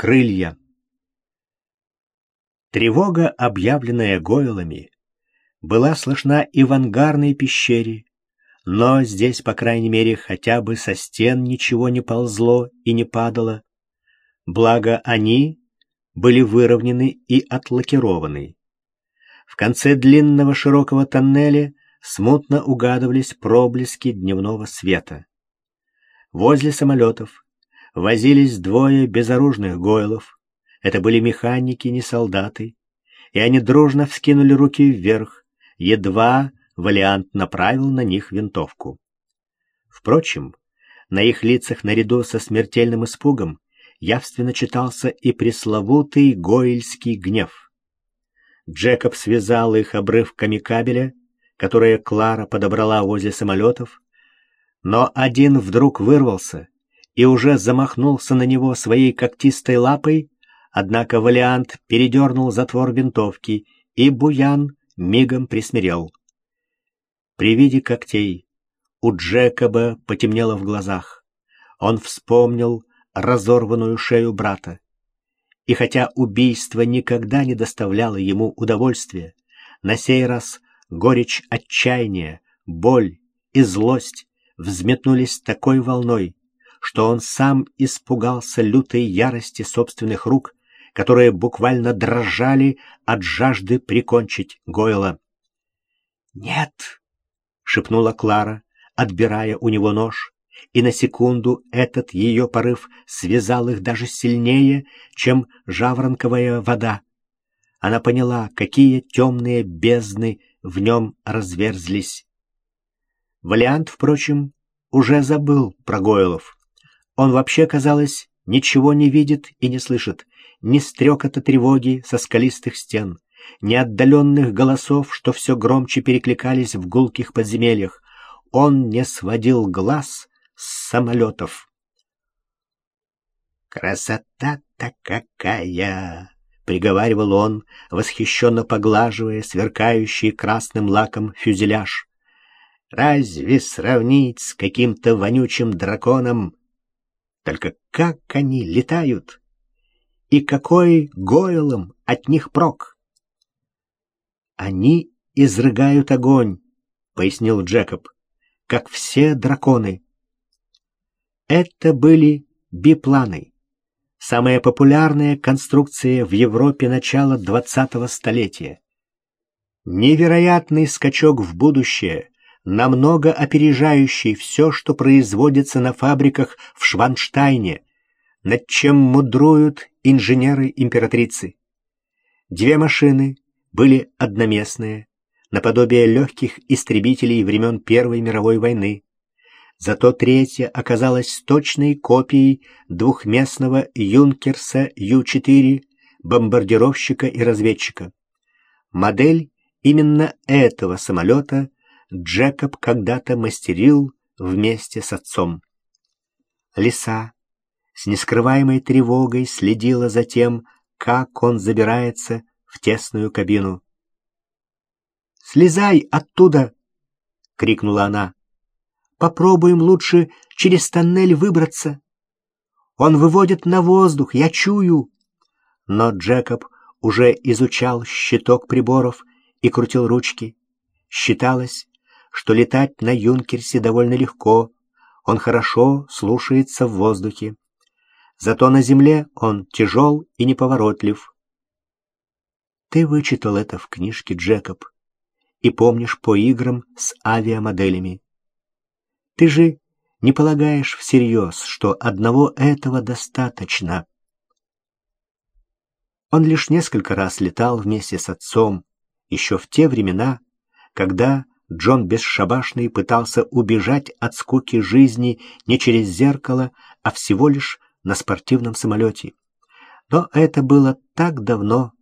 Крылья. Тревога, объявленная Гойлами, была слышна и в ангарной пещере, но здесь, по крайней мере, хотя бы со стен ничего не ползло и не падало. Благо они были выровнены и отлакированы. В конце длинного широкого тоннеля смутно угадывались проблески дневного света. Возле самолетов возились двое безоружных гойлов. Это были механики, не солдаты. И они дружно вскинули руки вверх, едва Валиант направил на них винтовку. Впрочем, на их лицах наряду со смертельным испугом явственно читался и пресловутый гойльский гнев. Джекоб связал их обрывками кабеля, которые Клара подобрала возле самолетов, но один вдруг вырвался и уже замахнулся на него своей когтистой лапой, однако Валиант передернул затвор винтовки, и Буян мигом присмирел. При виде когтей у Джекоба потемнело в глазах. Он вспомнил разорванную шею брата. И хотя убийство никогда не доставляло ему удовольствия, на сей раз горечь отчаяния, боль и злость взметнулись такой волной, что он сам испугался лютой ярости собственных рук, которые буквально дрожали от жажды прикончить Гойла. «Нет!» — шепнула Клара, отбирая у него нож, и на секунду этот ее порыв связал их даже сильнее, чем жаворонковая вода. Она поняла, какие темные бездны в нем разверзлись. Валиант, впрочем, уже забыл про Гойлов. Он вообще, казалось, ничего не видит и не слышит, ни стрекота тревоги со скалистых стен, ни отдаленных голосов, что все громче перекликались в гулких подземельях. Он не сводил глаз с самолетов. «Красота-то какая!» — приговаривал он, восхищенно поглаживая сверкающий красным лаком фюзеляж. «Разве сравнить с каким-то вонючим драконом только как они летают! И какой гойлом от них прок! Они изрыгают огонь, пояснил Джекоб, как все драконы. Это были бипланы, самая популярная конструкция в Европе начала 20-го столетия. Невероятный скачок в будущее, намного опережающий все, что производится на фабриках в Шванштайне, над чем мудруют инженеры императрицы. Две машины были одноместные, наподобие легких истребителей времен Первой мировой войны. Зато третья оказалась точной копией двухместного Юнкерса Ю-4, бомбардировщика и разведчика. Модель именно этого самолета Джекоб когда-то мастерил вместе с отцом. Лиса с нескрываемой тревогой следила за тем, как он забирается в тесную кабину. «Слезай оттуда!» — крикнула она. «Попробуем лучше через тоннель выбраться. Он выводит на воздух, я чую!» Но Джекоб уже изучал щиток приборов и крутил ручки. Считалось, что летать на Юнкерсе довольно легко, он хорошо слушается в воздухе. Зато на земле он тяжел и неповоротлив. Ты вычитал это в книжке, Джекоб, и помнишь по играм с авиамоделями. Ты же не полагаешь всерьез, что одного этого достаточно. Он лишь несколько раз летал вместе с отцом, еще в те времена, когда Джон Бесшабашный пытался убежать от скуки жизни не через зеркало, а всего лишь на спортивном самолете. Но это было так давно,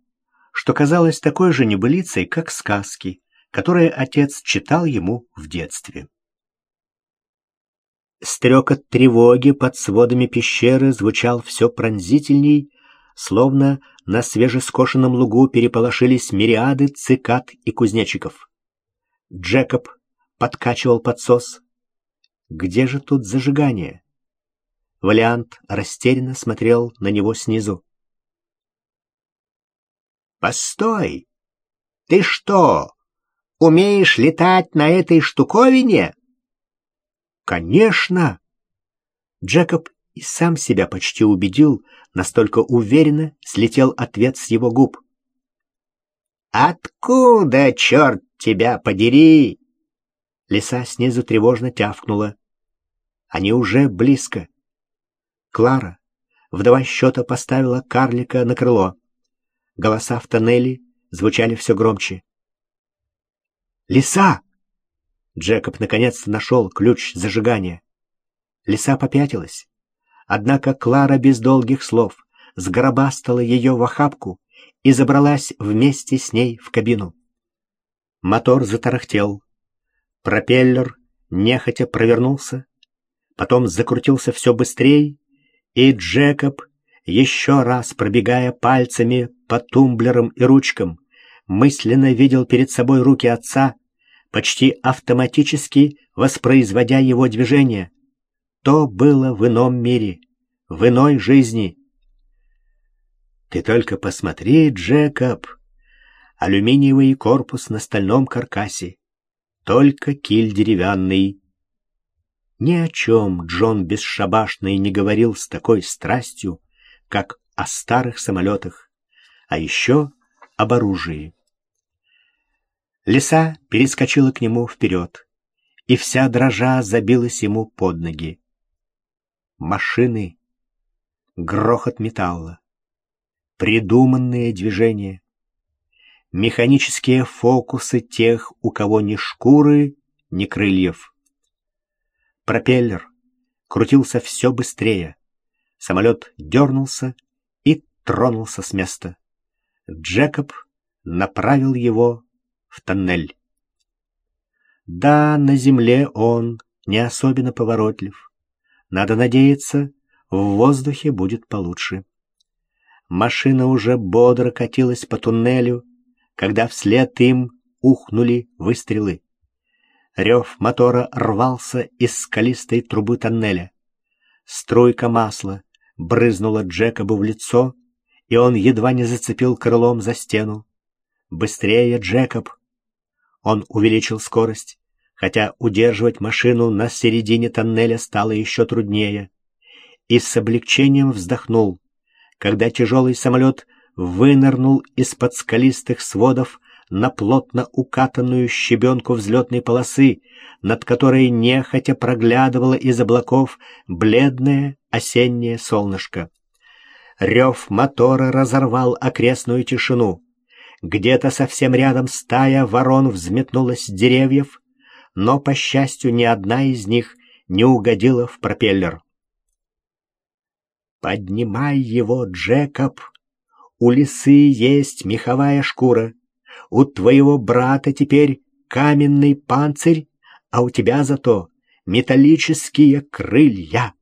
что казалось такой же небылицей, как сказки, которые отец читал ему в детстве. Стрекот тревоги под сводами пещеры звучал все пронзительней, словно на свежескошенном лугу переполошились мириады цикад и кузнечиков. Джекоб подкачивал подсос. Где же тут зажигание? Валиант растерянно смотрел на него снизу. Постой! Ты что, умеешь летать на этой штуковине? Конечно! Джекоб и сам себя почти убедил, настолько уверенно слетел ответ с его губ. «Откуда, черт тебя подери?» Лиса снизу тревожно тявкнула. Они уже близко. Клара, вдова счета, поставила карлика на крыло. Голоса в тоннеле звучали все громче. «Лиса!» Джекоб наконец-то нашел ключ зажигания. Лиса попятилась. Однако Клара без долгих слов сгробастала ее в охапку и забралась вместе с ней в кабину. Мотор затарахтел. Пропеллер нехотя провернулся, потом закрутился все быстрее, и Джекоб, еще раз пробегая пальцами по тумблерам и ручкам, мысленно видел перед собой руки отца, почти автоматически воспроизводя его движения. То было в ином мире, в иной жизни. Ты только посмотри, Джекоб. Алюминиевый корпус на стальном каркасе. Только киль деревянный. Ни о чем Джон Бесшабашный не говорил с такой страстью, как о старых самолетах, а еще об оружии. Лиса перескочила к нему вперед, и вся дрожа забилась ему под ноги. Машины, грохот металла, придуманные движения, механические фокусы тех, у кого ни шкуры, ни крыльев. Пропеллер крутился все быстрее. Самолет дернулся и тронулся с места. Джекоб направил его в тоннель. Да, на земле он не особенно поворотлив. Надо надеяться, в воздухе будет получше. Машина уже бодро катилась по туннелю, когда вслед им ухнули выстрелы. Рев мотора рвался из скалистой трубы тоннеля. Струйка масла брызнула Джекобу в лицо, и он едва не зацепил крылом за стену. «Быстрее, Джекоб!» Он увеличил скорость, хотя удерживать машину на середине тоннеля стало еще труднее. И с облегчением вздохнул, когда тяжелый самолет вынырнул из-под скалистых сводов на плотно укатанную щебенку взлетной полосы, над которой нехотя проглядывало из облаков бледное осеннее солнышко. Рев мотора разорвал окрестную тишину. Где-то совсем рядом стая ворон взметнулась с деревьев, но, по счастью, ни одна из них не угодила в пропеллер. «Поднимай его, Джекоб! У лисы есть меховая шкура!» У твоего брата теперь каменный панцирь, а у тебя зато металлические крылья.